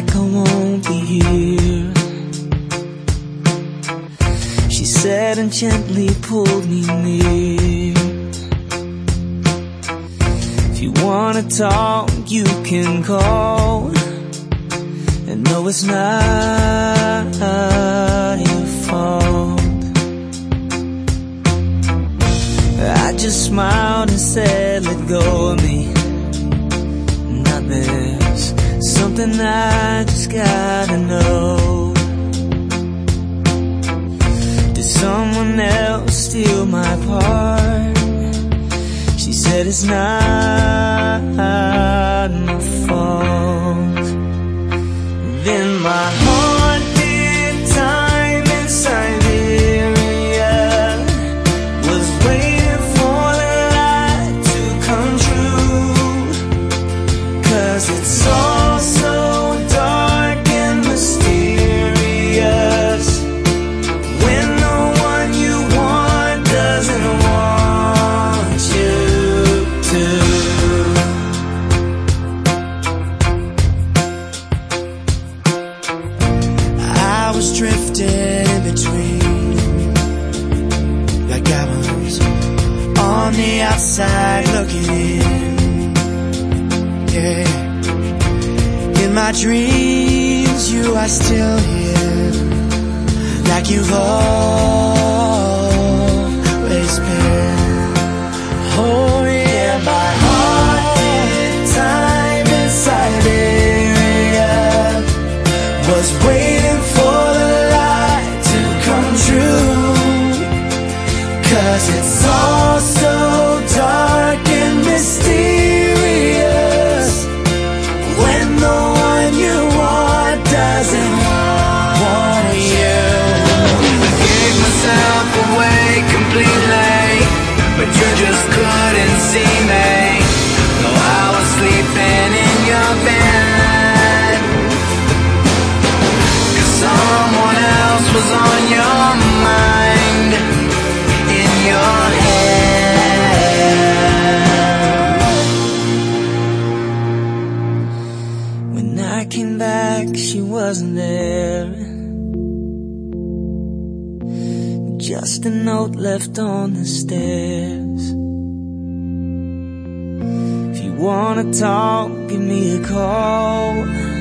like I won't be here. She said and gently pulled me near. If you wanna talk, you can call. And no, it's not your fault. I just smiled and said, let go of me. Not this something I just gotta know. Did someone else steal my part? She said it's not my fault. Then my Drifting in between, like I was on the outside looking in. Yeah, in my dreams, you are still here, like you've always Cause it's so back, she wasn't there. Just a note left on the stairs. If you wanna talk, give me a call.